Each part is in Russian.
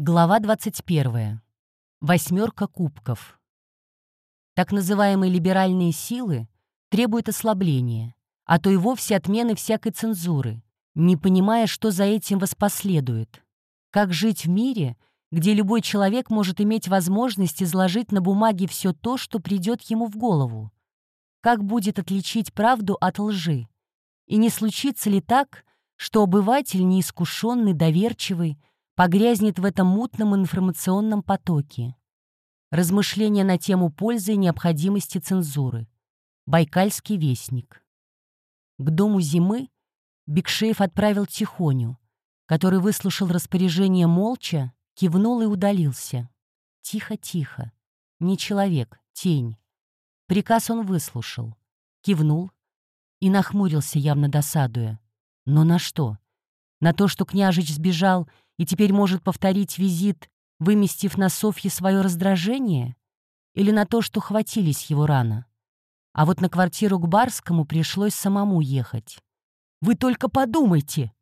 Глава 21. Восьмерка кубков. Так называемые либеральные силы требуют ослабления, а то и вовсе отмены всякой цензуры, не понимая, что за этим воспоследует. Как жить в мире, где любой человек может иметь возможность изложить на бумаге все то, что придет ему в голову? Как будет отличить правду от лжи? И не случится ли так, что обыватель неискушенный, доверчивый, погрязнет в этом мутном информационном потоке. Размышления на тему пользы и необходимости цензуры. Байкальский вестник. К дому зимы Бекшеев отправил Тихоню, который выслушал распоряжение молча, кивнул и удалился. Тихо-тихо. Не человек, тень. Приказ он выслушал, кивнул и нахмурился, явно досадуя. Но на что? На то, что княжич сбежал и теперь может повторить визит, выместив на Софье свое раздражение? Или на то, что хватились его рано? А вот на квартиру к Барскому пришлось самому ехать. «Вы только подумайте!»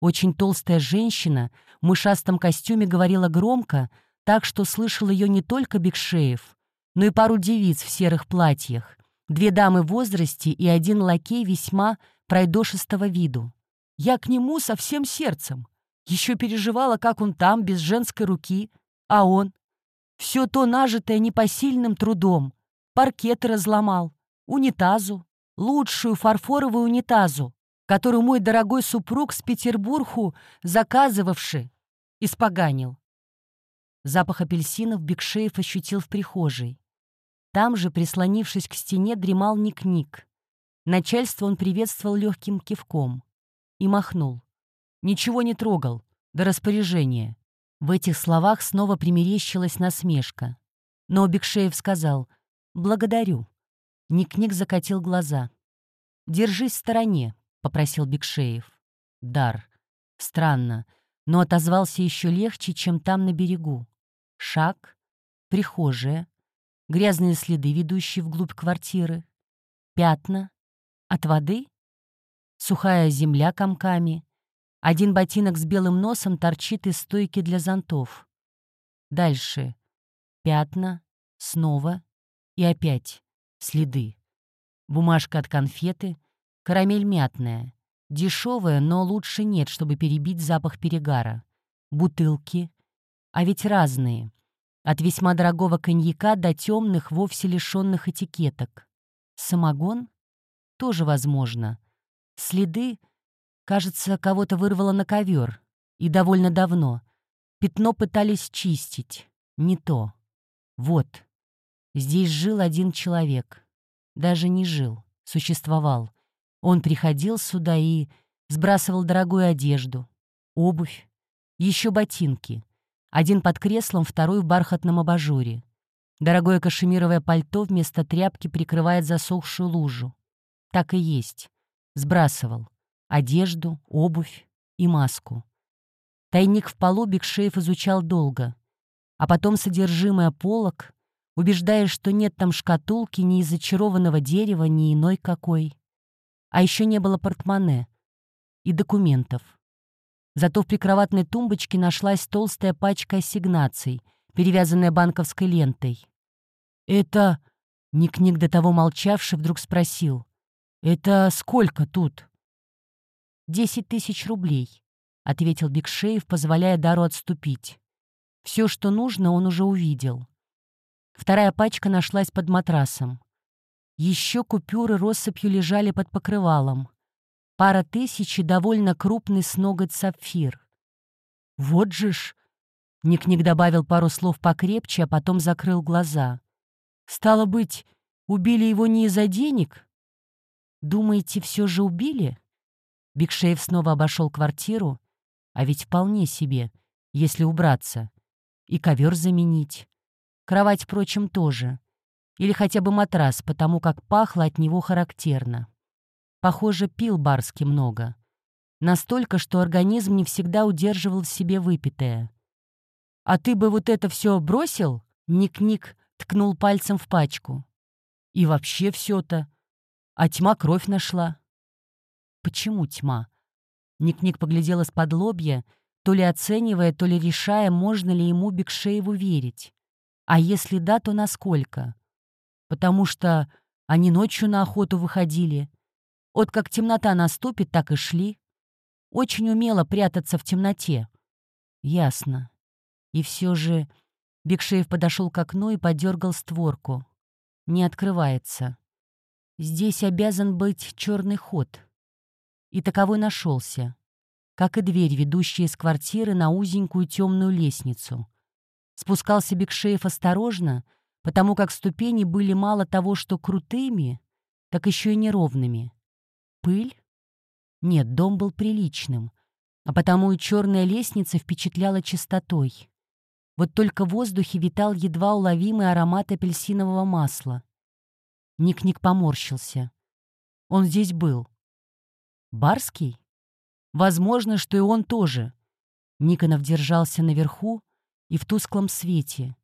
Очень толстая женщина в мышастом костюме говорила громко, так что слышал ее не только Бекшеев, но и пару девиц в серых платьях, две дамы в возрасте и один лакей весьма пройдошистого виду. «Я к нему со всем сердцем. Еще переживала, как он там, без женской руки. А он? Все то нажитое непосильным трудом. Паркеты разломал, унитазу, лучшую фарфоровую унитазу, которую мой дорогой супруг с Петербургу, заказывавший, испоганил. Запах апельсинов Бекшеев ощутил в прихожей. Там же, прислонившись к стене, дремал Ник-Ник. Начальство он приветствовал легким кивком и махнул. Ничего не трогал, до распоряжения. В этих словах снова примерещилась насмешка. Но Бекшеев сказал «Благодарю». Ник-Ник закатил глаза. «Держись в стороне», — попросил Бекшеев. «Дар. Странно, но отозвался еще легче, чем там на берегу. Шаг, прихожая, грязные следы, ведущие вглубь квартиры, пятна, от воды, сухая земля комками, один ботинок с белым носом торчит из стойки для зонтов. Дальше. Пятна. Снова. И опять. Следы. Бумажка от конфеты. Карамель мятная. Дешевая, но лучше нет, чтобы перебить запах перегара. Бутылки. А ведь разные. От весьма дорогого коньяка до темных, вовсе лишенных этикеток. Самогон? Тоже возможно. Следы Кажется, кого-то вырвало на ковер. И довольно давно. Пятно пытались чистить. Не то. Вот. Здесь жил один человек. Даже не жил. Существовал. Он приходил сюда и сбрасывал дорогую одежду, обувь, еще ботинки. Один под креслом, второй в бархатном абажуре. Дорогое кашемировое пальто вместо тряпки прикрывает засохшую лужу. Так и есть. Сбрасывал одежду, обувь и маску. Тайник в полу Бекшеев изучал долго, а потом содержимое полок, убеждаясь, что нет там шкатулки ни из зачарованного дерева, ни иной какой. А еще не было портмоне и документов. Зато в прикроватной тумбочке нашлась толстая пачка ассигнаций, перевязанная банковской лентой. «Это...» — Ник-Ник до того молчавший вдруг спросил. «Это сколько тут?» «Десять тысяч рублей», — ответил Бекшеев, позволяя Дару отступить. Все, что нужно, он уже увидел. Вторая пачка нашлась под матрасом. Еще купюры россыпью лежали под покрывалом. Пара тысяч и довольно крупный с ноготь сапфир. «Вот же ж!» Ник-Ник добавил пару слов покрепче, а потом закрыл глаза. «Стало быть, убили его не из-за денег?» «Думаете, все же убили?» Бигшеев снова обошел квартиру, а ведь вполне себе, если убраться. И ковер заменить. Кровать, впрочем, тоже. Или хотя бы матрас, потому как пахло от него характерно. Похоже, пил Барский много. Настолько, что организм не всегда удерживал в себе выпитое. «А ты бы вот это все бросил?» Ник-Ник ткнул пальцем в пачку. «И вообще все-то. А тьма кровь нашла. Почему тьма? Ник-Ник поглядел из-под лобья, то ли оценивая, то ли решая, можно ли ему Бекшееву верить. А если да, то насколько? Потому что они ночью на охоту выходили. Вот как темнота наступит, так и шли. Очень умело прятаться в темноте. Ясно. И все же Бекшеев подошел к окну и подергал створку. Не открывается. Здесь обязан быть черный ход. И таковой нашелся. Как и дверь, ведущая из квартиры на узенькую темную лестницу. Спускался Бекшеев осторожно, потому как ступени были мало того, что крутыми, так еще и неровными. Пыль? Нет, дом был приличным, а потому и черная лестница впечатляла чистотой. Вот только в воздухе витал едва уловимый аромат апельсинового масла. Ник-Ник поморщился. Он здесь был. Барский? Возможно, что и он тоже. Никонов держался наверху и в тусклом свете.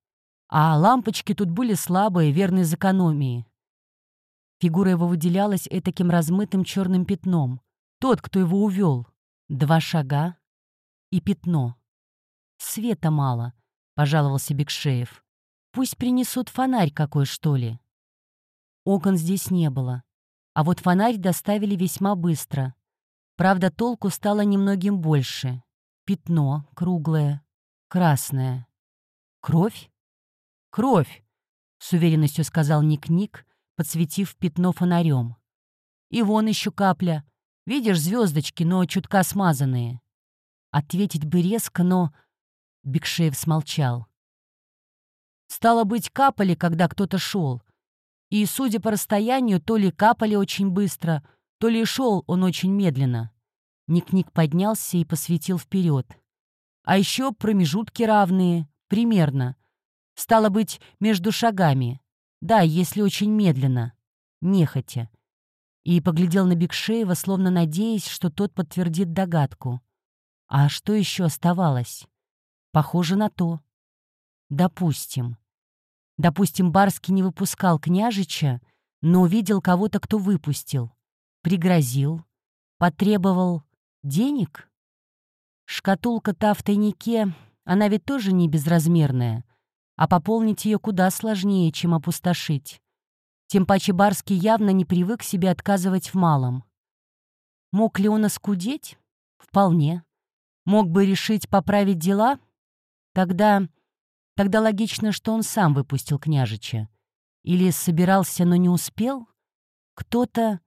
А лампочки тут были слабые, верные из экономии. Фигура его выделялась этаким размытым черным пятном. Тот, кто его увел. Два шага и пятно. «Света мало», — пожаловался Бекшеев. «Пусть принесут фонарь какой, что ли». Окон здесь не было. А вот фонарь доставили весьма быстро. Правда, толку стало немногим больше. Пятно круглое, красное. Кровь? Кровь, с уверенностью сказал Ник-Ник, подсветив пятно фонарем. И вон еще капля. Видишь, звездочки, но чутка смазанные. Ответить бы резко, но... Бекшеев смолчал. Стало быть, капали, когда кто-то шел, и, судя по расстоянию, то ли капали очень быстро, то ли шел он очень медленно. Ник-Ник поднялся и посветил вперед. А еще промежутки равные, примерно. Стало быть, между шагами. Да, если очень медленно. Нехотя. И поглядел на Бекшеева, словно надеясь, что тот подтвердит догадку. А что еще оставалось? Похоже на то. Допустим. Допустим, Барский не выпускал княжича, но увидел кого-то, кто выпустил. Пригрозил. Потребовал денег? Шкатулка-то в тайнике, она ведь тоже не безразмерная, а пополнить ее куда сложнее, чем опустошить. Тем паче Барский явно не привык себе отказывать в малом. Мог ли он оскудеть? Вполне. Мог бы решить поправить дела? Тогда Тогда логично, что он сам выпустил княжича. Или собирался, но не успел? Кто-то...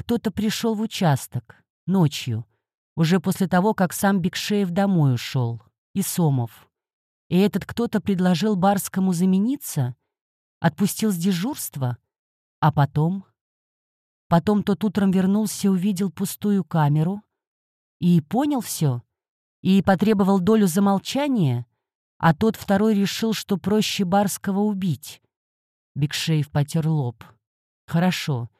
Кто-то пришел в участок. Ночью. Уже после того, как сам Бекшеев домой ушел. И Сомов. И этот кто-то предложил Барскому замениться? Отпустил с дежурства? А потом? Потом тот утром вернулся увидел пустую камеру. И понял все? И потребовал долю за молчание? а тот второй решил, что проще Барского убить. Бигшеев потер лоб. Хорошо.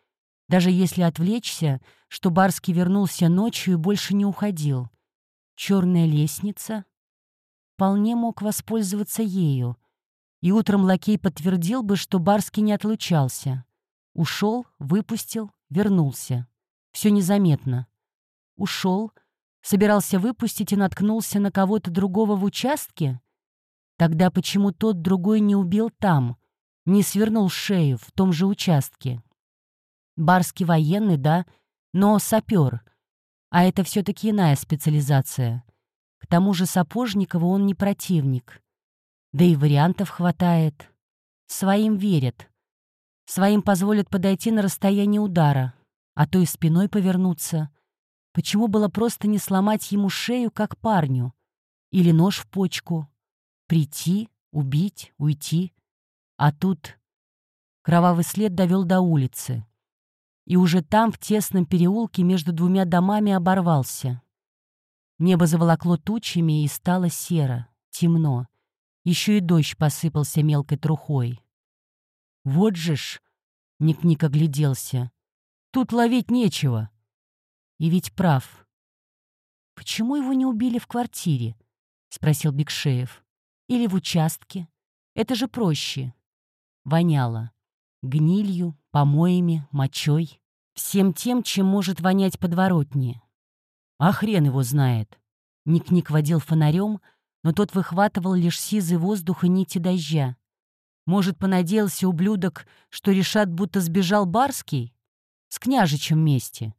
Даже если отвлечься, что Барский вернулся ночью и больше не уходил. Черная лестница? Вполне мог воспользоваться ею. И утром лакей подтвердил бы, что Барский не отлучался. Ушел, выпустил, вернулся. Все незаметно. Ушел, собирался выпустить и наткнулся на кого-то другого в участке? Тогда почему тот другой не убил там, не свернул шею в том же участке? Барский военный, да, но сапер. А это все-таки иная специализация. К тому же Сапожникову он не противник. Да и вариантов хватает. Своим верят. Своим позволят подойти на расстояние удара, а то и спиной повернуться. Почему было просто не сломать ему шею, как парню? Или нож в почку? Прийти, убить, уйти. А тут кровавый след довел до улицы. И уже там, в тесном переулке между двумя домами, оборвался. Небо заволокло тучами и стало серо, темно. Еще и дождь посыпался мелкой трухой. «Вот же ж!» — Ник-Ник огляделся. «Тут ловить нечего!» И ведь прав. «Почему его не убили в квартире?» — спросил Бекшеев. Или в участке. Это же проще. Воняло. Гнилью, помоями, мочой. Всем тем, чем может вонять подворотни. А хрен его знает. Ник-Ник водил фонарем, но тот выхватывал лишь сизый воздух и нити дождя. Может, понадеялся ублюдок, что решат, будто сбежал Барский? С княжичем вместе.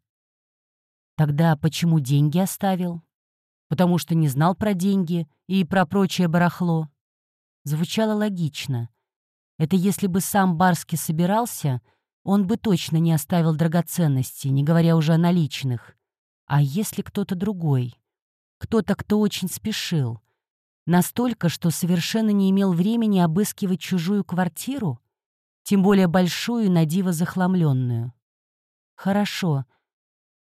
Тогда почему деньги оставил? Потому что не знал про деньги и про прочее барахло. Звучало логично. Это если бы сам Барский собирался, он бы точно не оставил драгоценности, не говоря уже о наличных. А если кто-то другой? Кто-то, кто очень спешил. Настолько, что совершенно не имел времени обыскивать чужую квартиру, тем более большую, на диво захламленную. Хорошо.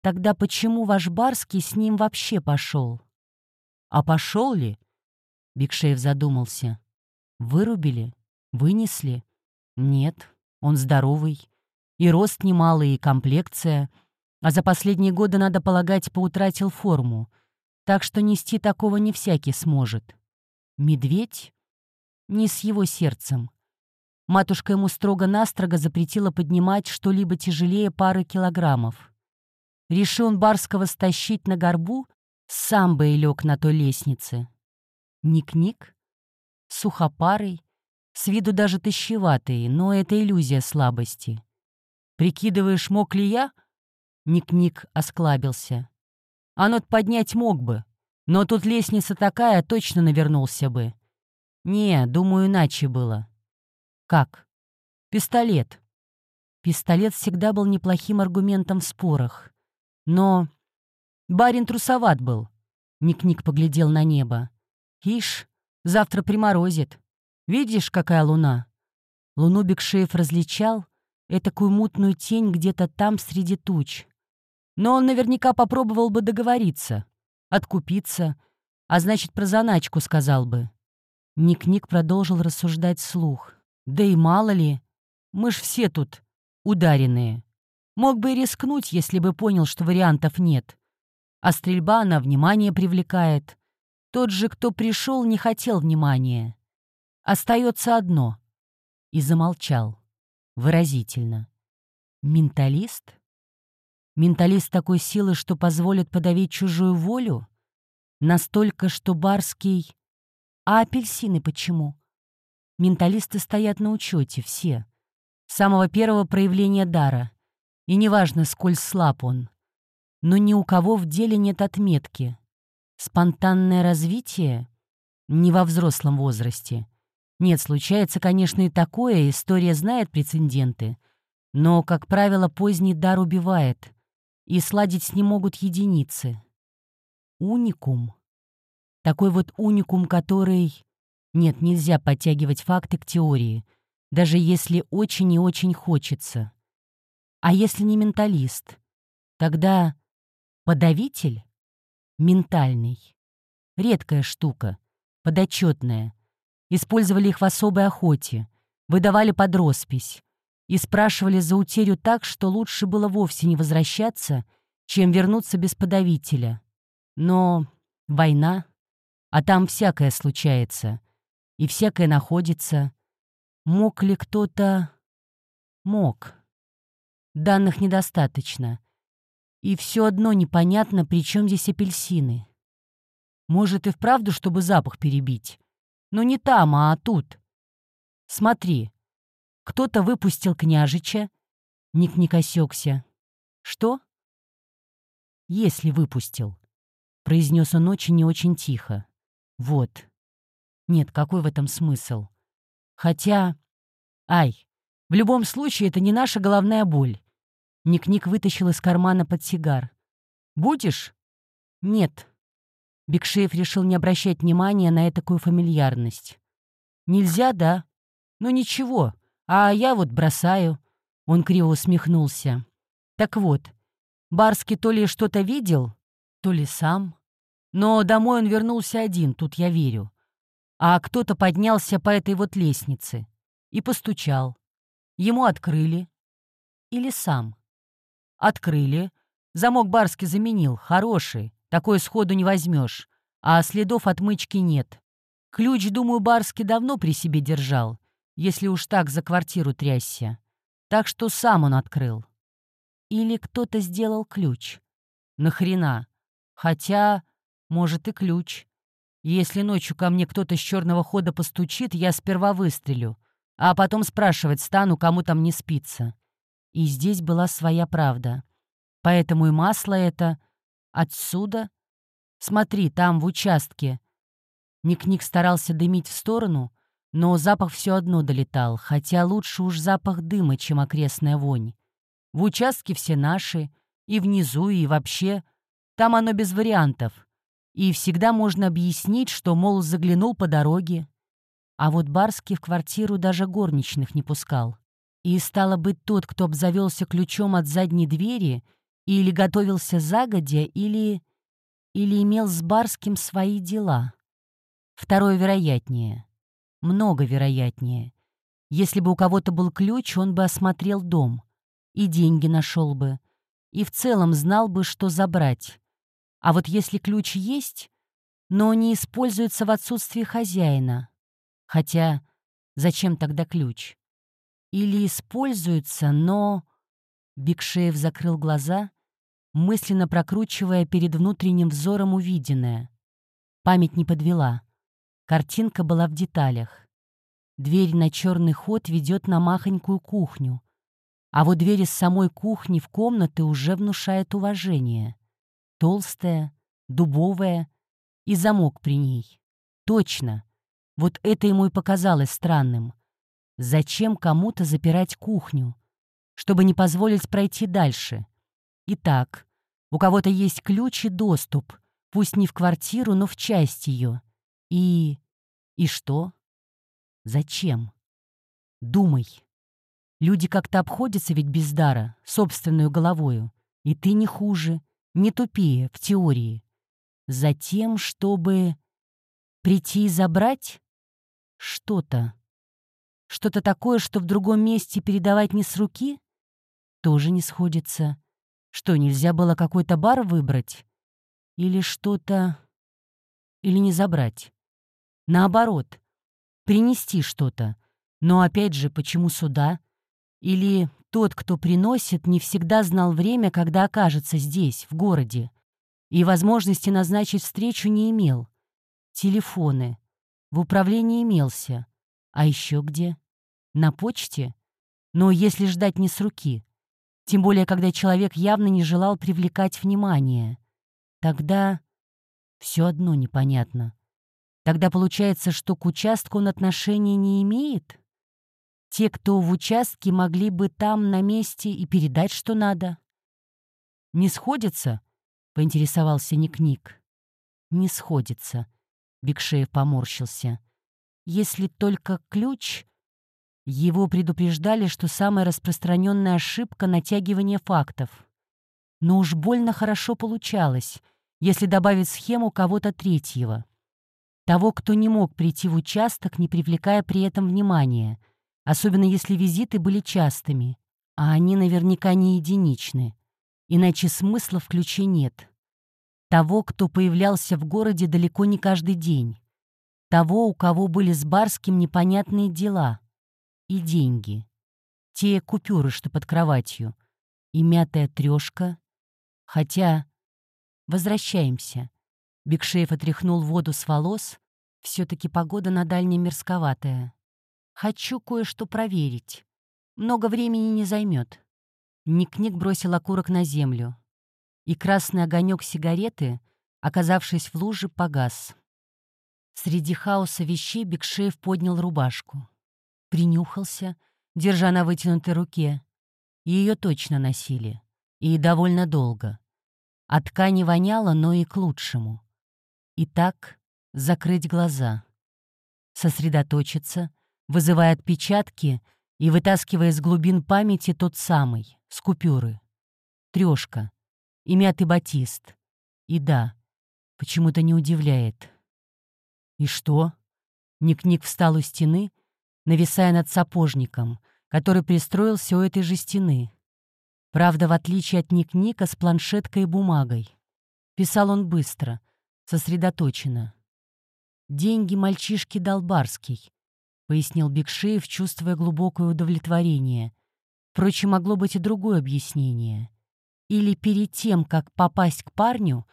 Тогда почему ваш Барский с ним вообще пошел? А пошел ли? Бигшеев задумался. Вырубили? Вынесли? Нет, он здоровый. И рост немалый, и комплекция. А за последние годы, надо полагать, поутратил форму. Так что нести такого не всякий сможет. Медведь? Не с его сердцем. Матушка ему строго-настрого запретила поднимать что-либо тяжелее пары килограммов. Решил он Барского стащить на горбу, сам бы и лег на той лестнице. Ник-ник, сухопарый, с виду даже тащеватый, но это иллюзия слабости. «Прикидываешь, мог ли я?» Ник-ник осклабился. «А нот поднять мог бы, но тут лестница такая, точно навернулся бы. Не, думаю, иначе было. Как? Пистолет. Пистолет всегда был неплохим аргументом в спорах. Но барин трусоват был. Ник-Ник поглядел на небо. Ишь, завтра приморозит. Видишь, какая луна? Луну Бекшеев различал, этакую мутную тень где-то там среди туч. Но он наверняка попробовал бы договориться, откупиться, а значит, про заначку сказал бы. Ник-Ник продолжил рассуждать слух. Да и мало ли, мы ж все тут ударенные. Мог бы и рискнуть, если бы понял, что вариантов нет. А стрельба, она внимание привлекает. Тот же, кто пришел, не хотел внимания. Остается одно. И замолчал. Выразительно. Менталист? Менталист такой силы, что позволит подавить чужую волю? Настолько, что Барский... А апельсины почему? Менталисты стоят на учете, все. С самого первого проявления дара. И неважно, сколь слаб он. Но ни у кого в деле нет отметки. Спонтанное развитие? Не во взрослом возрасте. Нет, случается, конечно, и такое, история знает прецеденты. Но, как правило, поздний дар убивает, и сладить с ним могут единицы. Уникум. Такой вот уникум, который нет, нельзя подтягивать факты к теории, даже если очень и очень хочется. А если не менталист? Тогда подавитель? Ментальный. Редкая штука, подотчетная. Использовали их в особой охоте, выдавали под роспись и спрашивали за утерю так, что лучше было вовсе не возвращаться, чем вернуться без подавителя. Но война, а там всякое случается — и всякое находится. Мог ли кто-то... Мог. Данных недостаточно. И все одно непонятно, при чем здесь апельсины. Может, и вправду, чтобы запах перебить. Но не там, а тут. Смотри. Кто-то выпустил княжича. Ник не осекся. Что? Если выпустил. Произнес он очень и очень тихо. Вот. Нет, какой в этом смысл? Хотя... Ай, в любом случае это не наша головная боль. Ник-Ник вытащил из кармана подсигар. «Будешь?» «Нет». Бекшеев решил не обращать внимания на такую фамильярность. «Нельзя, да? Ну ничего, а я вот бросаю». Он криво усмехнулся. «Так вот, Барский то ли что-то видел, то ли сам. Но домой он вернулся один, тут я верю а кто-то поднялся по этой вот лестнице и постучал. Ему открыли. Или сам. Открыли. Замок Барский заменил, хороший, такое сходу не возьмешь, а следов отмычки нет. Ключ, думаю, Барский давно при себе держал, если уж так за квартиру трясся. Так что сам он открыл. Или кто-то сделал ключ. Нахрена? Хотя Может, и ключ. Если ночью ко мне кто-то с черного хода постучит, я сперва выстрелю, а потом спрашивать стану, кому там не спится. И здесь была своя правда. Поэтому и масло это отсюда. Смотри, там, в участке. Ник-Ник старался дымить в сторону, но запах все одно долетал, хотя лучше уж запах дыма, чем окрестная вонь. В участке все наши, и внизу, и вообще. Там оно без вариантов. И всегда можно объяснить, что, мол, заглянул по дороге. А вот Барский в квартиру даже горничных не пускал. И стало быть, тот, кто обзавелся ключом от задней двери, или готовился загодя, или... или имел с Барским свои дела. Второе вероятнее. Много вероятнее. Если бы у кого-то был ключ, он бы осмотрел дом. И деньги нашел бы. И в целом знал бы, что забрать. А вот если ключ есть, но не используется в отсутствии хозяина. Хотя зачем тогда ключ? Или используется, но... Бигшеев закрыл глаза, мысленно прокручивая перед внутренним взором увиденное. Память не подвела. Картинка была в деталях. Дверь на черный ход ведет на махонькую кухню, а вот дверь из самой кухни в комнаты уже внушает уважение толстая, дубовая и замок при ней. Точно. Вот это ему и показалось странным. Зачем кому-то запирать кухню? Чтобы не позволить пройти дальше. Итак, у кого-то есть ключ и доступ, пусть не в квартиру, но в часть ее. И... и что? Зачем? Думай. Люди как-то обходятся ведь без дара, собственную головою. И ты не хуже не тупее в теории. Затем, чтобы прийти и забрать что-то. Что-то такое, что в другом месте передавать не с руки? Тоже не сходится. Что, нельзя было какой-то бар выбрать? Или что-то... Или не забрать? Наоборот, принести что-то. Но опять же, почему сюда? Или тот, кто приносит, не всегда знал время, когда окажется здесь, в городе, и возможности назначить встречу не имел. Телефоны. В управлении имелся. А еще где? На почте? Но если ждать не с руки. Тем более, когда человек явно не желал привлекать внимание. Тогда все одно непонятно. Тогда получается, что к участку он отношения не имеет? Те, кто в участке, могли бы там на месте и передать, что надо. «Не сходится?» — поинтересовался Ник-Ник. «Не сходится», — Бекшеев поморщился. «Если только ключ...» Его предупреждали, что самая распространенная ошибка — натягивание фактов. Но уж больно хорошо получалось, если добавить схему кого-то третьего. Того, кто не мог прийти в участок, не привлекая при этом внимания — особенно если визиты были частыми, а они наверняка не единичны, иначе смысла в ключе нет. Того, кто появлялся в городе далеко не каждый день. Того, у кого были с Барским непонятные дела. И деньги. Те купюры, что под кроватью. И мятая трешка. Хотя... Возвращаемся. Бекшеев отряхнул воду с волос. Все-таки погода на дальнем мерзковатая. Хочу кое-что проверить. Много времени не займет. Ник-Ник бросил окурок на землю. И красный огонек сигареты, оказавшись в луже, погас. Среди хаоса вещей Бекшеев поднял рубашку. Принюхался, держа на вытянутой руке. Ее точно носили. И довольно долго. От ткани воняло, но и к лучшему. Итак, закрыть глаза. Сосредоточиться — вызывая отпечатки и вытаскивая из глубин памяти тот самый, с купюры. Трёшка. И мятый батист. И да, почему-то не удивляет. И что? Ник-Ник встал у стены, нависая над сапожником, который пристроился у этой же стены. Правда, в отличие от Ник-Ника с планшеткой и бумагой. Писал он быстро, сосредоточенно. Деньги мальчишки Долбарский пояснил Бекшеев, чувствуя глубокое удовлетворение. Впрочем, могло быть и другое объяснение. Или перед тем, как попасть к парню,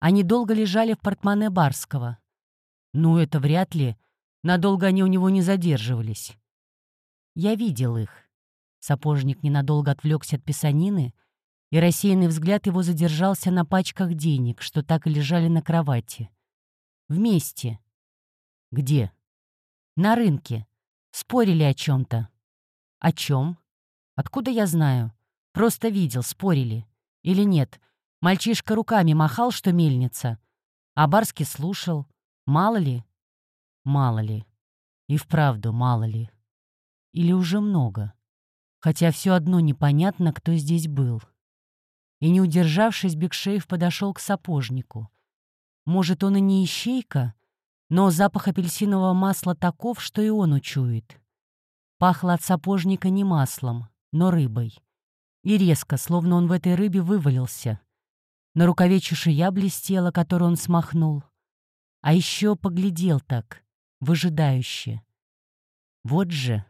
Они долго лежали в портмоне Барского. Ну, это вряд ли. Надолго они у него не задерживались. Я видел их. Сапожник ненадолго отвлекся от писанины, и рассеянный взгляд его задержался на пачках денег, что так и лежали на кровати. Вместе. Где? На рынке. Спорили о чем-то. О чем? Откуда я знаю? Просто видел, спорили. Или нет? Мальчишка руками махал, что мельница. А Барский слушал. Мало ли? Мало ли. И вправду мало ли. Или уже много. Хотя все одно непонятно, кто здесь был. И не удержавшись, Бекшеев подошел к сапожнику. Может, он и не ищейка, но запах апельсинового масла таков, что и он учует. Пахло от сапожника не маслом, но рыбой. И резко, словно он в этой рыбе вывалился — на рукаве чешуя блестела, которую он смахнул. А еще поглядел так, выжидающе. Вот же,